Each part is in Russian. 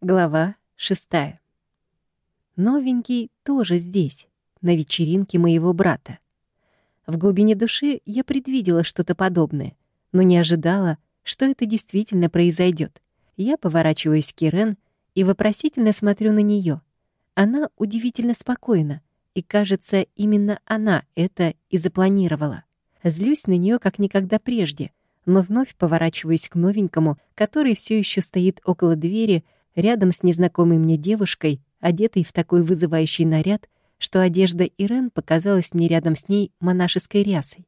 Глава шестая. Новенький тоже здесь, на вечеринке моего брата. В глубине души я предвидела что-то подобное, но не ожидала, что это действительно произойдет. Я поворачиваюсь к Ирен и вопросительно смотрю на нее. Она удивительно спокойна, и, кажется, именно она это и запланировала. Злюсь на нее как никогда прежде, но вновь поворачиваюсь к новенькому, который все еще стоит около двери, рядом с незнакомой мне девушкой, одетой в такой вызывающий наряд, что одежда Ирен показалась мне рядом с ней монашеской рясой.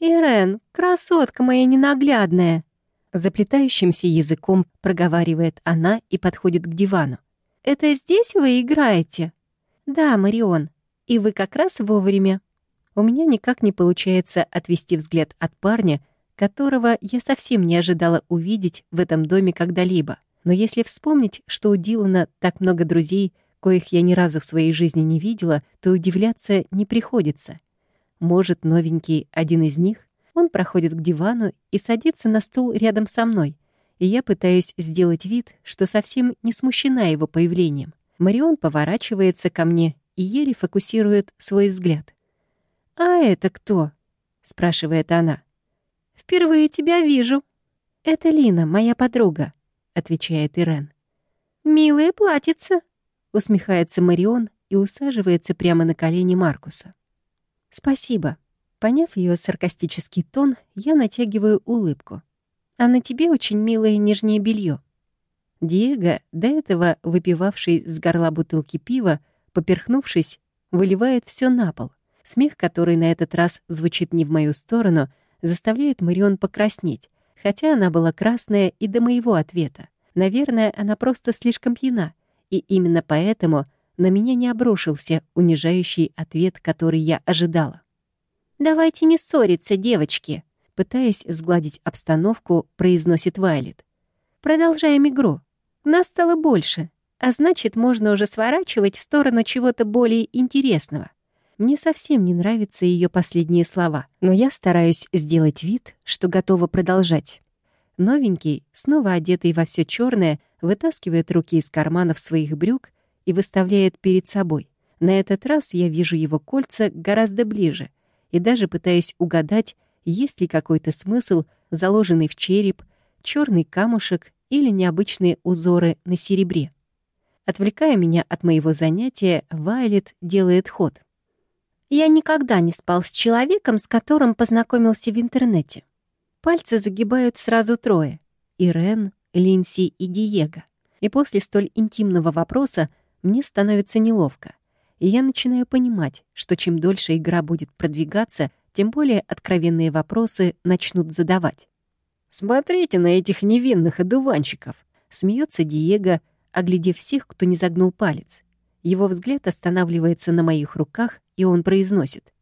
«Ирен, красотка моя ненаглядная!» Заплетающимся языком проговаривает она и подходит к дивану. «Это здесь вы играете?» «Да, Марион, и вы как раз вовремя». У меня никак не получается отвести взгляд от парня, которого я совсем не ожидала увидеть в этом доме когда-либо. Но если вспомнить, что у Дилана так много друзей, коих я ни разу в своей жизни не видела, то удивляться не приходится. Может, новенький один из них? Он проходит к дивану и садится на стул рядом со мной, и я пытаюсь сделать вид, что совсем не смущена его появлением. Марион поворачивается ко мне и еле фокусирует свой взгляд. «А это кто?» — спрашивает она. «Впервые тебя вижу». «Это Лина, моя подруга», — отвечает Ирен. «Милая платьица», — усмехается Марион и усаживается прямо на колени Маркуса. «Спасибо». Поняв ее саркастический тон, я натягиваю улыбку. «А на тебе очень милое нижнее белье. Диего, до этого выпивавший с горла бутылки пива, поперхнувшись, выливает все на пол. Смех, который на этот раз звучит не в мою сторону, заставляет Марион покраснеть, хотя она была красная и до моего ответа. Наверное, она просто слишком пьяна, и именно поэтому на меня не обрушился унижающий ответ, который я ожидала. «Давайте не ссориться, девочки», пытаясь сгладить обстановку, произносит Вайлет. «Продолжаем игру. Нас стало больше, а значит, можно уже сворачивать в сторону чего-то более интересного. Мне совсем не нравятся ее последние слова, но я стараюсь сделать вид, что готова продолжать. Новенький, снова одетый во все черное, вытаскивает руки из карманов своих брюк и выставляет перед собой. На этот раз я вижу его кольца гораздо ближе и даже пытаюсь угадать, есть ли какой-то смысл, заложенный в череп, черный камушек или необычные узоры на серебре. Отвлекая меня от моего занятия, Вайлет делает ход. Я никогда не спал с человеком, с которым познакомился в интернете. Пальцы загибают сразу трое — Ирен, Линси и Диего. И после столь интимного вопроса мне становится неловко. И я начинаю понимать, что чем дольше игра будет продвигаться, тем более откровенные вопросы начнут задавать. «Смотрите на этих невинных одуванчиков!» — смеется Диего, оглядев всех, кто не загнул палец. Его взгляд останавливается на моих руках, и он произносит.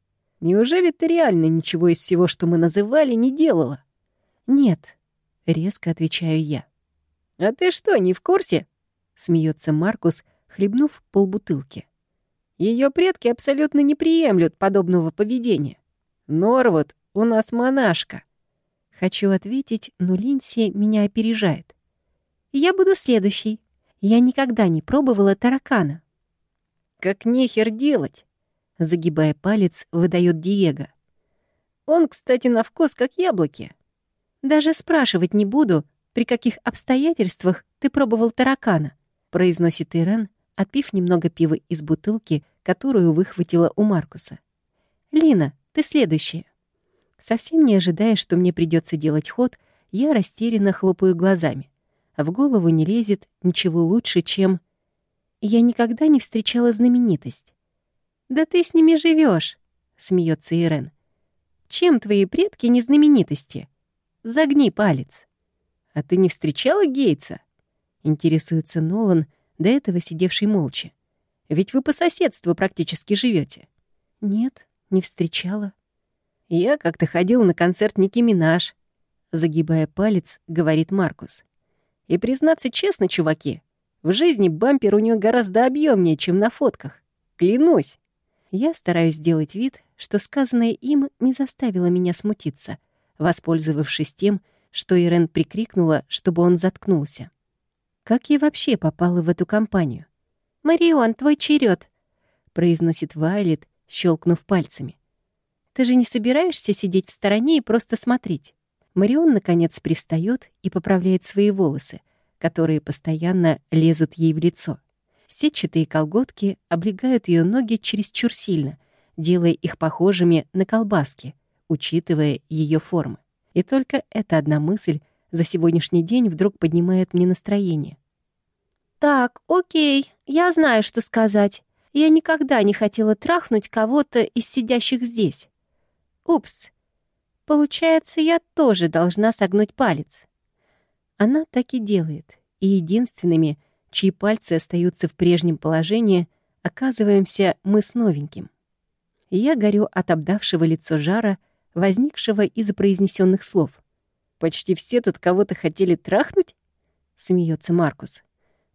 «Неужели ты реально ничего из всего, что мы называли, не делала?» «Нет», — резко отвечаю я. «А ты что, не в курсе?» — смеется Маркус, хлебнув полбутылки. Ее предки абсолютно не приемлют подобного поведения. Норвуд у нас монашка». Хочу ответить, но Линси меня опережает. «Я буду следующей. Я никогда не пробовала таракана». «Как нехер делать?» Загибая палец, выдает Диего. «Он, кстати, на вкус как яблоки». «Даже спрашивать не буду, при каких обстоятельствах ты пробовал таракана», произносит Ирен, отпив немного пива из бутылки, которую выхватила у Маркуса. «Лина, ты следующая». Совсем не ожидая, что мне придется делать ход, я растерянно хлопаю глазами. В голову не лезет ничего лучше, чем... Я никогда не встречала знаменитость. «Да ты с ними живешь, смеется Ирен. «Чем твои предки не знаменитости? Загни палец». «А ты не встречала Гейтса?» Интересуется Нолан, до этого сидевший молча. «Ведь вы по соседству практически живете. «Нет, не встречала». «Я как-то ходил на концерт Ники Минаж», — загибая палец, говорит Маркус. «И признаться честно, чуваки, в жизни бампер у нее гораздо объемнее, чем на фотках. Клянусь!» Я стараюсь сделать вид, что сказанное им не заставило меня смутиться, воспользовавшись тем, что Ирен прикрикнула, чтобы он заткнулся. Как я вообще попала в эту компанию? «Марион, твой черед, произносит Вайлет, щелкнув пальцами. «Ты же не собираешься сидеть в стороне и просто смотреть?» Марион, наконец, пристает и поправляет свои волосы, которые постоянно лезут ей в лицо. Сетчатые колготки облегают ее ноги чересчур сильно, делая их похожими на колбаски, учитывая ее формы. И только эта одна мысль за сегодняшний день вдруг поднимает мне настроение. «Так, окей, я знаю, что сказать. Я никогда не хотела трахнуть кого-то из сидящих здесь. Упс. Получается, я тоже должна согнуть палец». Она так и делает, и единственными, чьи пальцы остаются в прежнем положении, оказываемся мы с новеньким. Я горю от обдавшего лицо жара, возникшего из-за произнесенных слов. «Почти все тут кого-то хотели трахнуть?» — смеется Маркус.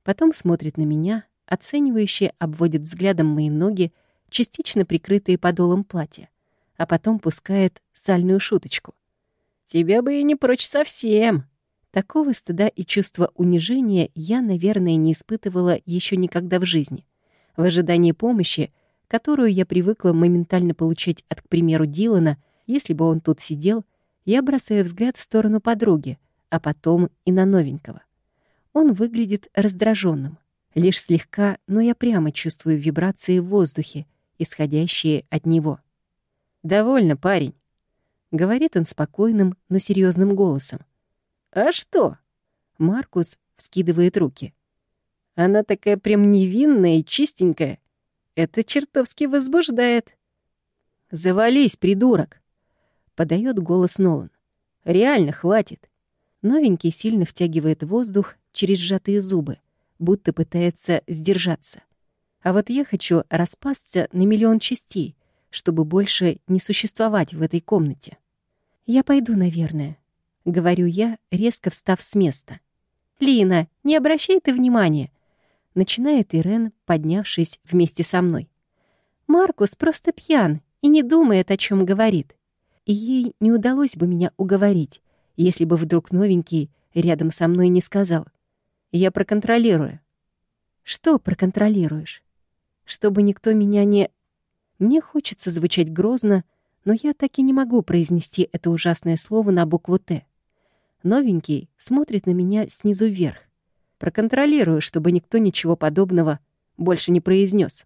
Потом смотрит на меня, оценивающе обводит взглядом мои ноги, частично прикрытые подолом платья, а потом пускает сальную шуточку. «Тебя бы и не прочь совсем!» Такого стыда и чувства унижения я, наверное, не испытывала еще никогда в жизни. В ожидании помощи, которую я привыкла моментально получать от, к примеру, Дилана, если бы он тут сидел, я бросаю взгляд в сторону подруги, а потом и на новенького. Он выглядит раздраженным. Лишь слегка, но я прямо чувствую вибрации в воздухе, исходящие от него. «Довольно, парень», — говорит он спокойным, но серьезным голосом. «А что?» — Маркус вскидывает руки. «Она такая прям невинная и чистенькая. Это чертовски возбуждает». «Завались, придурок!» подает голос Нолан. «Реально хватит». Новенький сильно втягивает воздух через сжатые зубы, будто пытается сдержаться. А вот я хочу распасться на миллион частей, чтобы больше не существовать в этой комнате. «Я пойду, наверное», — говорю я, резко встав с места. «Лина, не обращай ты внимания», — начинает Ирен, поднявшись вместе со мной. «Маркус просто пьян и не думает, о чем говорит и ей не удалось бы меня уговорить, если бы вдруг новенький рядом со мной не сказал. Я проконтролирую. Что проконтролируешь? Чтобы никто меня не... Мне хочется звучать грозно, но я так и не могу произнести это ужасное слово на букву «Т». Новенький смотрит на меня снизу вверх. Проконтролирую, чтобы никто ничего подобного больше не произнес.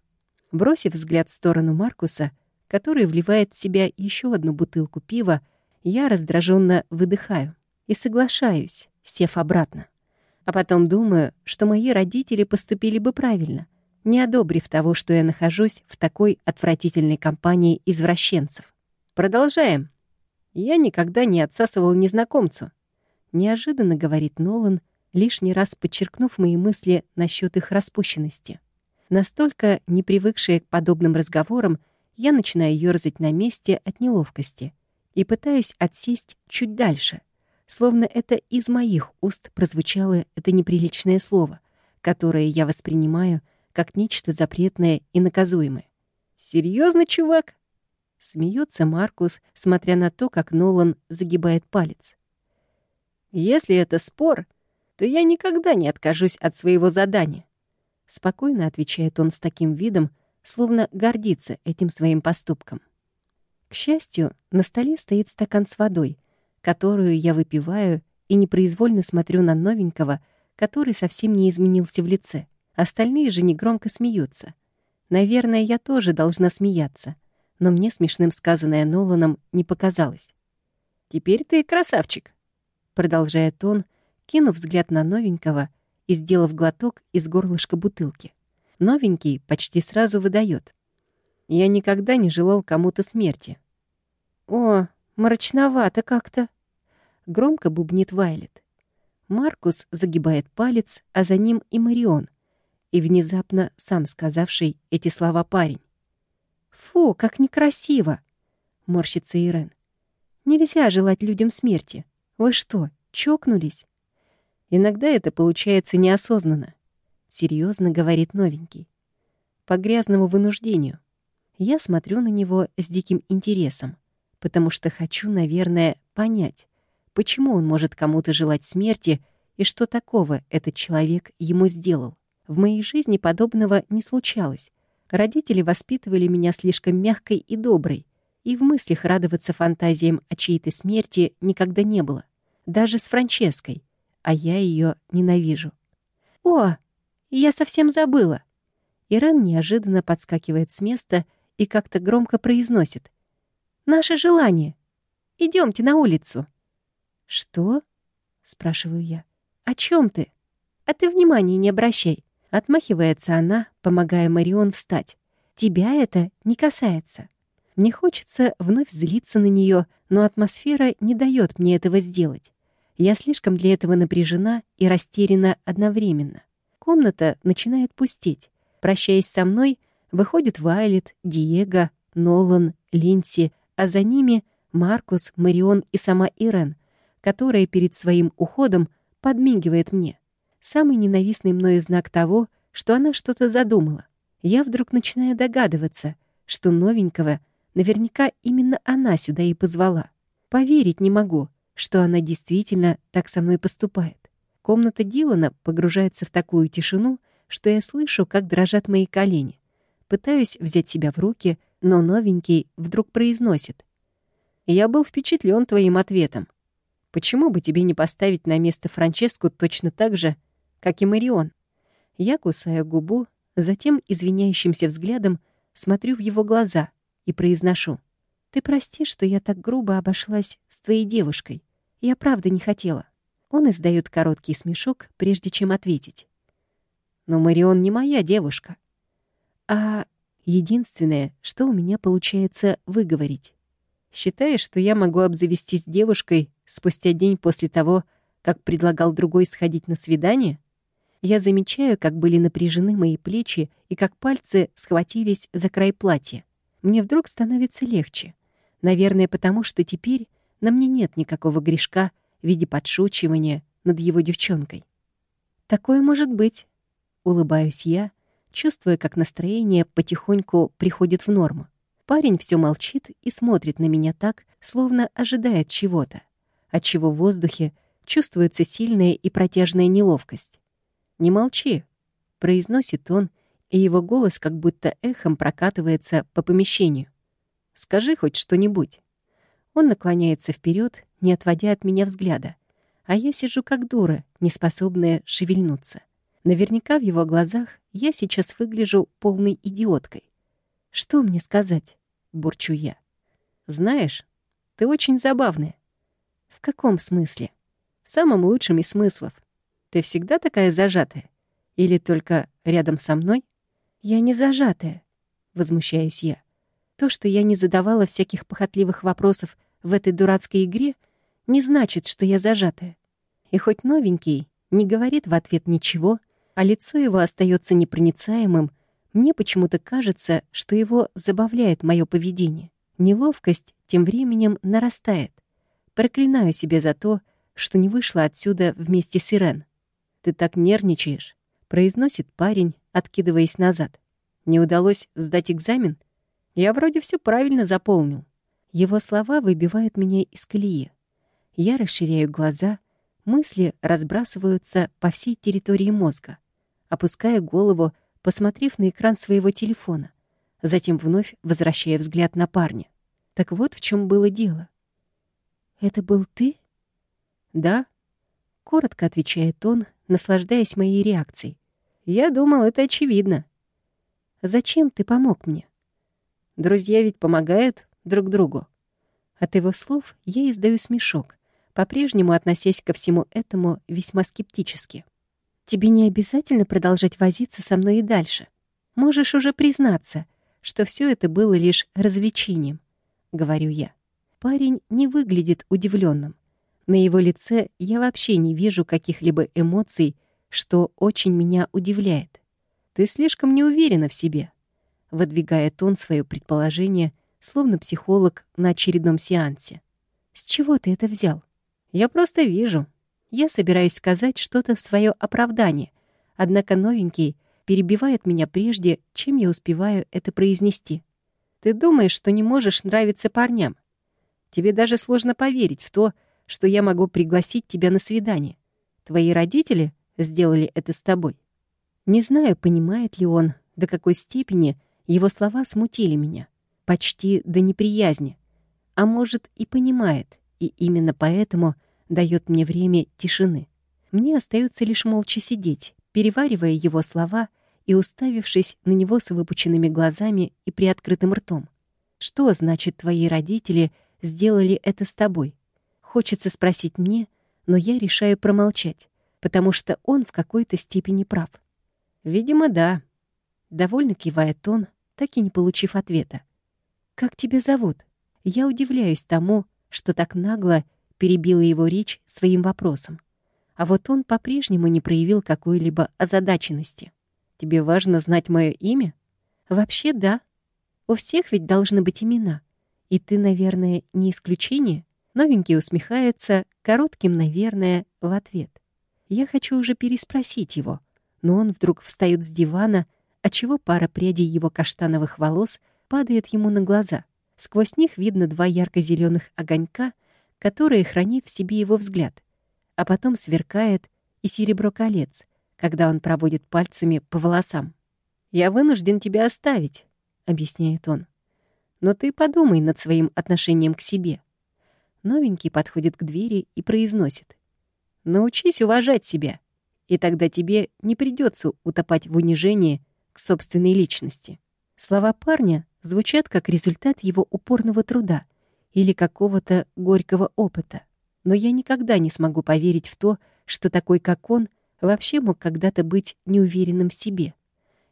Бросив взгляд в сторону Маркуса, который вливает в себя еще одну бутылку пива, я раздраженно выдыхаю и соглашаюсь, сев обратно. А потом думаю, что мои родители поступили бы правильно, не одобрив того, что я нахожусь в такой отвратительной компании извращенцев. Продолжаем. Я никогда не отсасывал незнакомцу. Неожиданно говорит Нолан, лишний раз подчеркнув мои мысли насчет их распущенности. Настолько не привыкшая к подобным разговорам, я начинаю ёрзать на месте от неловкости и пытаюсь отсесть чуть дальше, словно это из моих уст прозвучало это неприличное слово, которое я воспринимаю как нечто запретное и наказуемое. Серьезно, чувак?» Смеется Маркус, смотря на то, как Нолан загибает палец. «Если это спор, то я никогда не откажусь от своего задания», спокойно отвечает он с таким видом, словно гордится этим своим поступком. К счастью, на столе стоит стакан с водой, которую я выпиваю и непроизвольно смотрю на новенького, который совсем не изменился в лице. Остальные же негромко смеются. Наверное, я тоже должна смеяться, но мне смешным сказанное Ноланом не показалось. «Теперь ты красавчик», — продолжает он, кинув взгляд на новенького и сделав глоток из горлышка бутылки. Новенький почти сразу выдает. Я никогда не желал кому-то смерти. «О, мрачновато как-то», — громко бубнит Вайлет. Маркус загибает палец, а за ним и Марион, и внезапно сам сказавший эти слова парень. «Фу, как некрасиво!» — морщится Ирен. «Нельзя желать людям смерти. Вы что, чокнулись?» Иногда это получается неосознанно серьезно говорит новенький. По грязному вынуждению. Я смотрю на него с диким интересом, потому что хочу, наверное, понять, почему он может кому-то желать смерти и что такого этот человек ему сделал. В моей жизни подобного не случалось. Родители воспитывали меня слишком мягкой и доброй, и в мыслях радоваться фантазиям о чьей-то смерти никогда не было. Даже с Франческой, а я ее ненавижу. «О, я совсем забыла!» Ирен неожиданно подскакивает с места и как-то громко произносит. «Наше желание. Идемте на улицу». «Что?» — спрашиваю я. «О чем ты? А ты внимания не обращай». Отмахивается она, помогая Марион встать. «Тебя это не касается». Мне хочется вновь злиться на нее, но атмосфера не дает мне этого сделать. Я слишком для этого напряжена и растеряна одновременно. Комната начинает пустеть. Прощаясь со мной, выходит Вайлет, Диего, Нолан, Линси, а за ними Маркус, Марион и сама Ирен, которая перед своим уходом подмигивает мне. Самый ненавистный мною знак того, что она что-то задумала. Я вдруг начинаю догадываться, что новенького наверняка именно она сюда и позвала. Поверить не могу, что она действительно так со мной поступает. Комната Дилана погружается в такую тишину, что я слышу, как дрожат мои колени. Пытаюсь взять себя в руки, но новенький вдруг произносит. «Я был впечатлен твоим ответом. Почему бы тебе не поставить на место Франческу точно так же, как и Марион. Я кусаю губу, затем извиняющимся взглядом смотрю в его глаза и произношу. «Ты прости, что я так грубо обошлась с твоей девушкой. Я правда не хотела». Он издает короткий смешок, прежде чем ответить. «Но Марион не моя девушка. А единственное, что у меня получается выговорить. Считаешь, что я могу обзавестись девушкой спустя день после того, как предлагал другой сходить на свидание?» Я замечаю, как были напряжены мои плечи и как пальцы схватились за край платья. Мне вдруг становится легче. Наверное, потому что теперь на мне нет никакого грешка в виде подшучивания над его девчонкой. «Такое может быть», — улыбаюсь я, чувствуя, как настроение потихоньку приходит в норму. Парень все молчит и смотрит на меня так, словно ожидает чего-то, отчего в воздухе чувствуется сильная и протяжная неловкость. «Не молчи», — произносит он, и его голос как будто эхом прокатывается по помещению. «Скажи хоть что-нибудь». Он наклоняется вперед, не отводя от меня взгляда, а я сижу как дура, неспособная шевельнуться. Наверняка в его глазах я сейчас выгляжу полной идиоткой. «Что мне сказать?» — бурчу я. «Знаешь, ты очень забавная». «В каком смысле?» «В самом лучшем из смыслов. Ты всегда такая зажатая? Или только рядом со мной? Я не зажатая, возмущаюсь я. То, что я не задавала всяких похотливых вопросов в этой дурацкой игре, не значит, что я зажатая. И хоть новенький не говорит в ответ ничего, а лицо его остается непроницаемым, мне почему-то кажется, что его забавляет мое поведение. Неловкость тем временем нарастает. Проклинаю себя за то, что не вышла отсюда вместе с Ирен. «Ты так нервничаешь», — произносит парень, откидываясь назад. «Не удалось сдать экзамен? Я вроде все правильно заполнил». Его слова выбивают меня из колеи. Я расширяю глаза, мысли разбрасываются по всей территории мозга. Опуская голову, посмотрев на экран своего телефона, затем вновь возвращая взгляд на парня. Так вот в чем было дело. «Это был ты?» «Да», — коротко отвечает он, наслаждаясь моей реакцией. Я думал, это очевидно. Зачем ты помог мне? Друзья ведь помогают друг другу. От его слов я издаю смешок, по-прежнему относясь ко всему этому весьма скептически. Тебе не обязательно продолжать возиться со мной и дальше. Можешь уже признаться, что все это было лишь развлечением, — говорю я. Парень не выглядит удивленным. На его лице я вообще не вижу каких-либо эмоций, что очень меня удивляет. Ты слишком не уверена в себе, выдвигает он свое предположение, словно психолог на очередном сеансе. С чего ты это взял? Я просто вижу. Я собираюсь сказать что-то в свое оправдание, однако новенький перебивает меня прежде, чем я успеваю это произнести. Ты думаешь, что не можешь нравиться парням. Тебе даже сложно поверить в то, что я могу пригласить тебя на свидание. Твои родители сделали это с тобой?» Не знаю, понимает ли он, до какой степени его слова смутили меня. Почти до неприязни. А может, и понимает, и именно поэтому дает мне время тишины. Мне остается лишь молча сидеть, переваривая его слова и уставившись на него с выпученными глазами и приоткрытым ртом. Что значит твои родители сделали это с тобой? Хочется спросить мне, но я решаю промолчать, потому что он в какой-то степени прав. Видимо, да. Довольно кивает он, так и не получив ответа. «Как тебя зовут?» Я удивляюсь тому, что так нагло перебила его речь своим вопросом. А вот он по-прежнему не проявил какой-либо озадаченности. «Тебе важно знать мое имя?» «Вообще, да. У всех ведь должны быть имена. И ты, наверное, не исключение?» Новенький усмехается, коротким «наверное» в ответ. Я хочу уже переспросить его, но он вдруг встает с дивана, отчего пара прядей его каштановых волос падает ему на глаза. Сквозь них видно два ярко-зеленых огонька, которые хранит в себе его взгляд, а потом сверкает и серебро колец, когда он проводит пальцами по волосам. «Я вынужден тебя оставить», — объясняет он. «Но ты подумай над своим отношением к себе». Новенький подходит к двери и произносит. «Научись уважать себя, и тогда тебе не придется утопать в унижении к собственной личности». Слова парня звучат как результат его упорного труда или какого-то горького опыта. Но я никогда не смогу поверить в то, что такой, как он, вообще мог когда-то быть неуверенным в себе.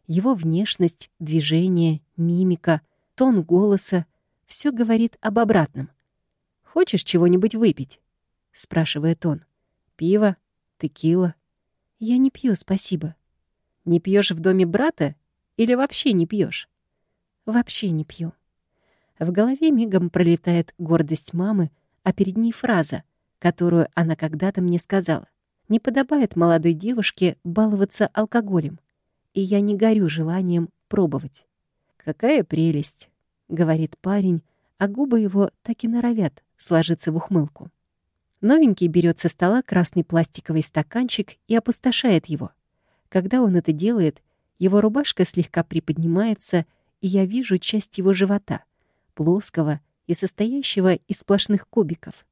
Его внешность, движение, мимика, тон голоса — все говорит об обратном. «Хочешь чего-нибудь выпить?» — спрашивает он. «Пиво? Текила?» «Я не пью, спасибо». «Не пьешь в доме брата или вообще не пьешь? Вообще не пью. В голове мигом пролетает гордость мамы, а перед ней фраза, которую она когда-то мне сказала. Не подобает молодой девушке баловаться алкоголем, и я не горю желанием пробовать. «Какая прелесть!» — говорит парень, а губы его так и норовят сложиться в ухмылку. Новенький берет со стола красный пластиковый стаканчик и опустошает его. Когда он это делает, его рубашка слегка приподнимается — и я вижу часть его живота, плоского и состоящего из сплошных кубиков.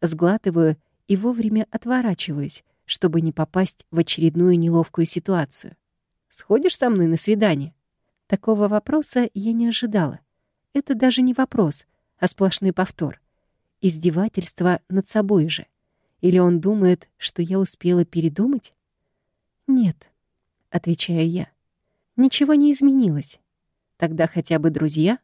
Сглатываю и вовремя отворачиваюсь, чтобы не попасть в очередную неловкую ситуацию. «Сходишь со мной на свидание?» Такого вопроса я не ожидала. Это даже не вопрос, а сплошной повтор. Издевательство над собой же. Или он думает, что я успела передумать? «Нет», — отвечаю я. «Ничего не изменилось. Тогда хотя бы друзья?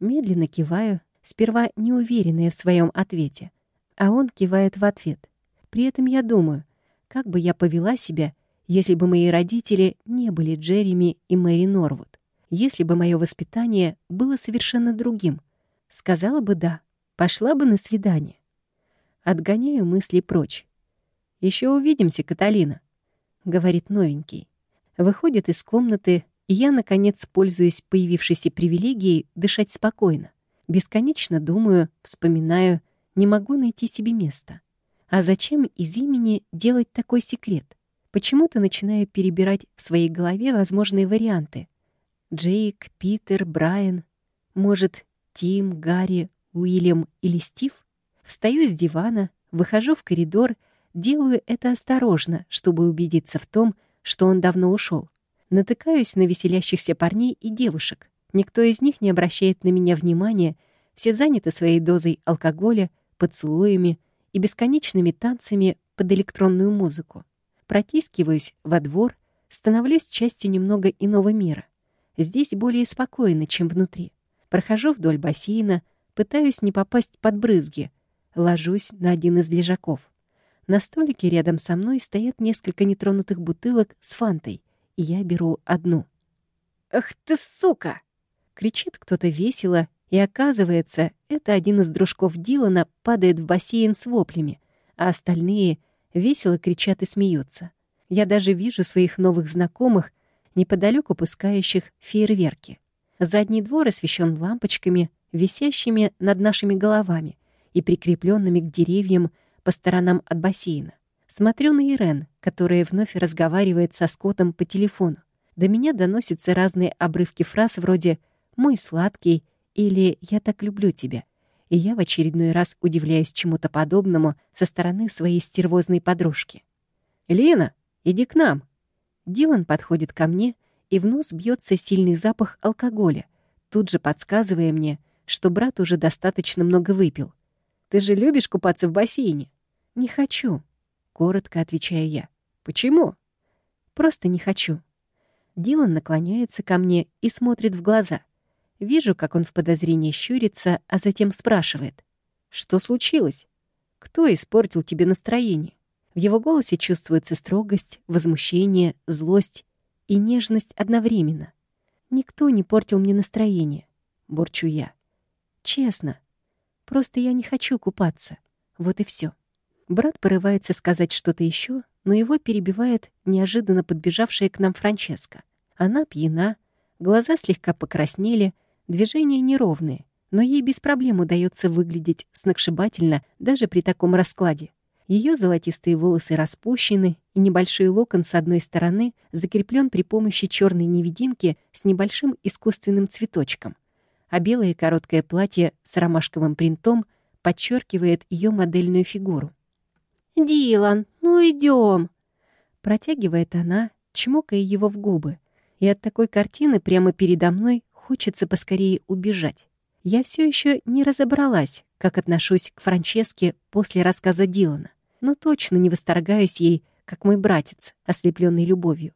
Медленно киваю, сперва неуверенная в своем ответе, а он кивает в ответ. При этом я думаю, как бы я повела себя, если бы мои родители не были Джереми и Мэри Норвуд, если бы мое воспитание было совершенно другим. Сказала бы «да», пошла бы на свидание. Отгоняю мысли прочь. Еще увидимся, Каталина», — говорит новенький. Выходит из комнаты, и я, наконец, пользуюсь появившейся привилегией дышать спокойно. Бесконечно думаю, вспоминаю, не могу найти себе места. А зачем из имени делать такой секрет? Почему-то начинаю перебирать в своей голове возможные варианты. Джейк, Питер, Брайан. Может, Тим, Гарри, Уильям или Стив? Встаю с дивана, выхожу в коридор, делаю это осторожно, чтобы убедиться в том, что он давно ушел. Натыкаюсь на веселящихся парней и девушек. Никто из них не обращает на меня внимания, все заняты своей дозой алкоголя, поцелуями и бесконечными танцами под электронную музыку. Протискиваюсь во двор, становлюсь частью немного иного мира. Здесь более спокойно, чем внутри. Прохожу вдоль бассейна, пытаюсь не попасть под брызги, ложусь на один из лежаков. На столике рядом со мной стоят несколько нетронутых бутылок с фантой — и я беру одну. «Ах ты, сука!» — кричит кто-то весело, и оказывается, это один из дружков Дилана падает в бассейн с воплями, а остальные весело кричат и смеются. Я даже вижу своих новых знакомых, неподалеку пускающих фейерверки. Задний двор освещен лампочками, висящими над нашими головами и прикрепленными к деревьям по сторонам от бассейна. Смотрю на Ирен, которая вновь разговаривает со Скоттом по телефону. До меня доносятся разные обрывки фраз вроде «мой сладкий» или «я так люблю тебя». И я в очередной раз удивляюсь чему-то подобному со стороны своей стервозной подружки. «Лена, иди к нам!» Дилан подходит ко мне, и в нос бьется сильный запах алкоголя, тут же подсказывая мне, что брат уже достаточно много выпил. «Ты же любишь купаться в бассейне?» «Не хочу», — коротко отвечаю я. «Почему?» «Просто не хочу». Дилан наклоняется ко мне и смотрит в глаза. Вижу, как он в подозрении щурится, а затем спрашивает. «Что случилось? Кто испортил тебе настроение?» В его голосе чувствуется строгость, возмущение, злость и нежность одновременно. «Никто не портил мне настроение», — борчу я. «Честно. Просто я не хочу купаться. Вот и все. Брат порывается сказать что-то еще, но его перебивает неожиданно подбежавшая к нам Франческа. Она пьяна, глаза слегка покраснели, движения неровные, но ей без проблем удается выглядеть сногсшибательно даже при таком раскладе. Ее золотистые волосы распущены, и небольшой локон с одной стороны закреплен при помощи черной невидимки с небольшим искусственным цветочком, а белое короткое платье с ромашковым принтом подчеркивает ее модельную фигуру. «Дилан, ну идем!» Протягивает она, чмокая его в губы, и от такой картины прямо передо мной хочется поскорее убежать. Я все еще не разобралась, как отношусь к Франческе после рассказа Дилана, но точно не восторгаюсь ей, как мой братец, ослепленный любовью.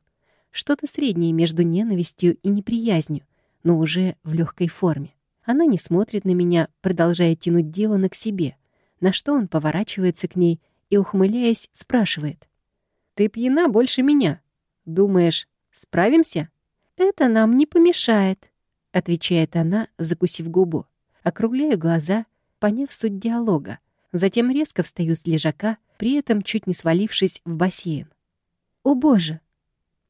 Что-то среднее между ненавистью и неприязнью, но уже в легкой форме. Она не смотрит на меня, продолжая тянуть Дилана к себе, на что он поворачивается к ней и, ухмыляясь, спрашивает. «Ты пьяна больше меня. Думаешь, справимся?» «Это нам не помешает», — отвечает она, закусив губу. Округляю глаза, поняв суть диалога. Затем резко встаю с лежака, при этом чуть не свалившись в бассейн. «О боже!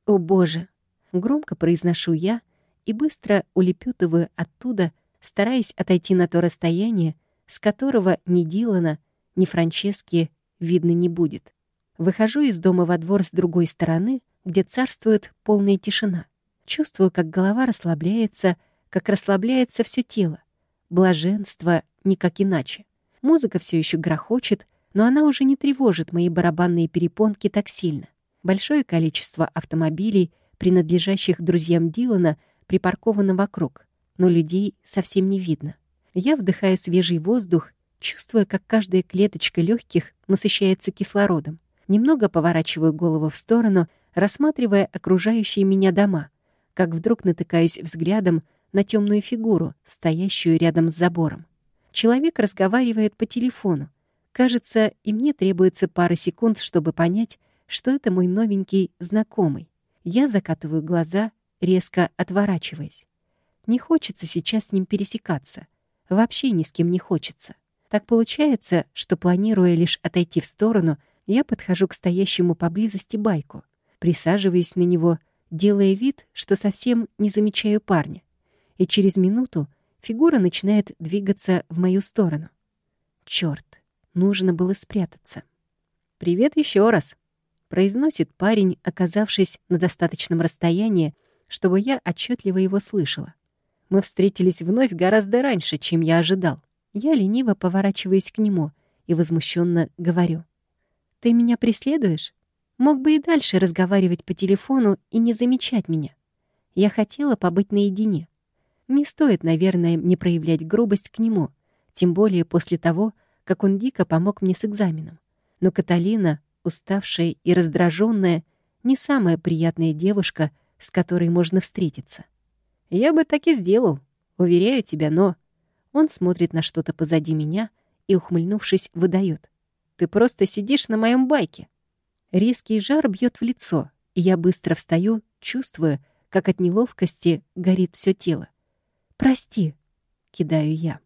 О боже!» Громко произношу я и быстро улепетываю оттуда, стараясь отойти на то расстояние, с которого ни Дилана, ни Франчески видно не будет. Выхожу из дома во двор с другой стороны, где царствует полная тишина. Чувствую, как голова расслабляется, как расслабляется все тело. Блаженство никак иначе. Музыка все еще грохочет, но она уже не тревожит мои барабанные перепонки так сильно. Большое количество автомобилей, принадлежащих друзьям Дилана, припарковано вокруг, но людей совсем не видно. Я вдыхаю свежий воздух, чувствуя, как каждая клеточка легких насыщается кислородом. Немного поворачиваю голову в сторону, рассматривая окружающие меня дома, как вдруг натыкаюсь взглядом на темную фигуру, стоящую рядом с забором. Человек разговаривает по телефону. Кажется, и мне требуется пара секунд, чтобы понять, что это мой новенький знакомый. Я закатываю глаза, резко отворачиваясь. Не хочется сейчас с ним пересекаться. Вообще ни с кем не хочется. Так получается, что, планируя лишь отойти в сторону, я подхожу к стоящему поблизости байку, присаживаясь на него, делая вид, что совсем не замечаю парня и через минуту фигура начинает двигаться в мою сторону. Черт, нужно было спрятаться. «Привет еще раз», — произносит парень, оказавшись на достаточном расстоянии, чтобы я отчетливо его слышала. Мы встретились вновь гораздо раньше, чем я ожидал. Я лениво поворачиваюсь к нему и возмущенно говорю. «Ты меня преследуешь? Мог бы и дальше разговаривать по телефону и не замечать меня. Я хотела побыть наедине. Не стоит, наверное, не проявлять грубость к нему, тем более после того, как он дико помог мне с экзаменом. Но Каталина, уставшая и раздраженная, не самая приятная девушка, с которой можно встретиться. Я бы так и сделал, уверяю тебя, но... Он смотрит на что-то позади меня и, ухмыльнувшись, выдает. Ты просто сидишь на моем байке. Резкий жар бьет в лицо, и я быстро встаю, чувствуя, как от неловкости горит все тело. «Прости», — кидаю я.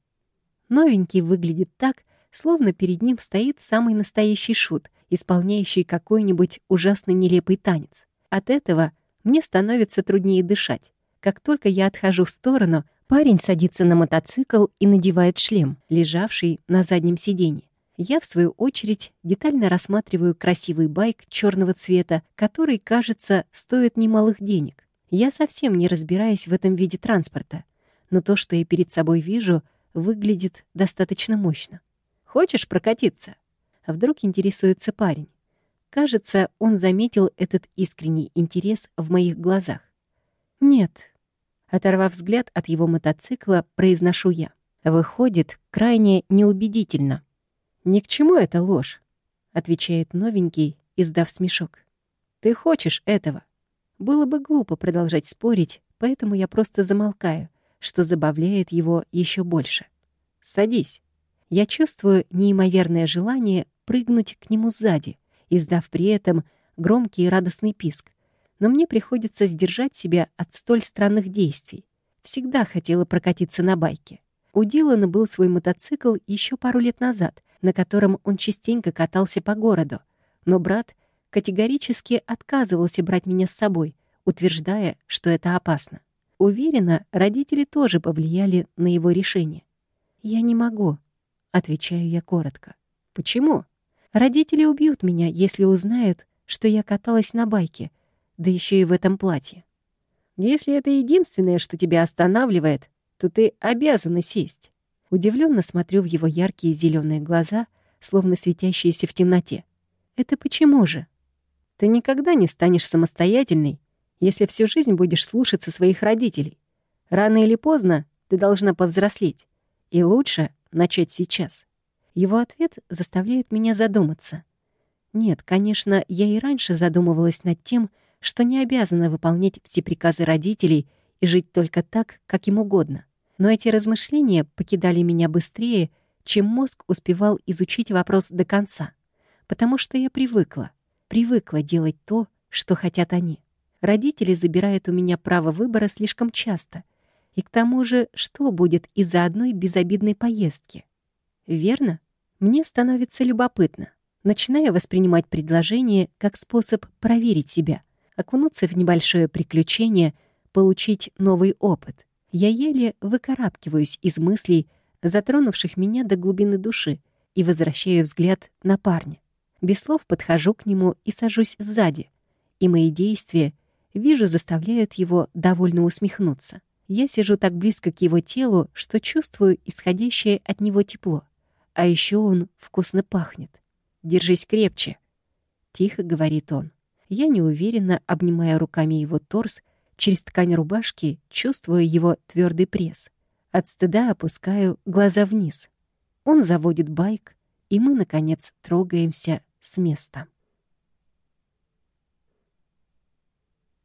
Новенький выглядит так, словно перед ним стоит самый настоящий шут, исполняющий какой-нибудь ужасно нелепый танец. От этого мне становится труднее дышать. Как только я отхожу в сторону, парень садится на мотоцикл и надевает шлем, лежавший на заднем сиденье. Я, в свою очередь, детально рассматриваю красивый байк черного цвета, который, кажется, стоит немалых денег. Я совсем не разбираюсь в этом виде транспорта, но то, что я перед собой вижу, выглядит достаточно мощно. «Хочешь прокатиться?» Вдруг интересуется парень. Кажется, он заметил этот искренний интерес в моих глазах. «Нет». Оторвав взгляд от его мотоцикла, произношу я. Выходит, крайне неубедительно. «Ни к чему это ложь», — отвечает новенький, издав смешок. «Ты хочешь этого?» Было бы глупо продолжать спорить, поэтому я просто замолкаю, что забавляет его еще больше. «Садись». Я чувствую неимоверное желание прыгнуть к нему сзади, издав при этом громкий и радостный писк. Но мне приходится сдержать себя от столь странных действий. Всегда хотела прокатиться на байке. У Дилана был свой мотоцикл еще пару лет назад, на котором он частенько катался по городу. Но брат категорически отказывался брать меня с собой, утверждая, что это опасно. Уверена, родители тоже повлияли на его решение. «Я не могу», — отвечаю я коротко. «Почему?» Родители убьют меня, если узнают, что я каталась на байке, да еще и в этом платье. Если это единственное, что тебя останавливает, то ты обязана сесть. Удивленно смотрю в его яркие зеленые глаза, словно светящиеся в темноте. Это почему же? Ты никогда не станешь самостоятельной, если всю жизнь будешь слушаться своих родителей. Рано или поздно ты должна повзрослеть. И лучше начать сейчас. Его ответ заставляет меня задуматься. Нет, конечно, я и раньше задумывалась над тем, что не обязана выполнять все приказы родителей и жить только так, как им угодно. Но эти размышления покидали меня быстрее, чем мозг успевал изучить вопрос до конца. Потому что я привыкла, привыкла делать то, что хотят они. Родители забирают у меня право выбора слишком часто. И к тому же, что будет из-за одной безобидной поездки? Верно? Мне становится любопытно. Начинаю воспринимать предложение как способ проверить себя, окунуться в небольшое приключение, получить новый опыт. Я еле выкарабкиваюсь из мыслей, затронувших меня до глубины души, и возвращаю взгляд на парня. Без слов подхожу к нему и сажусь сзади, и мои действия, вижу, заставляют его довольно усмехнуться. Я сижу так близко к его телу, что чувствую исходящее от него тепло. А еще он вкусно пахнет. Держись крепче. Тихо говорит он. Я неуверенно обнимая руками его торс, через ткань рубашки чувствую его твердый пресс. От стыда опускаю глаза вниз. Он заводит байк, и мы, наконец, трогаемся с места.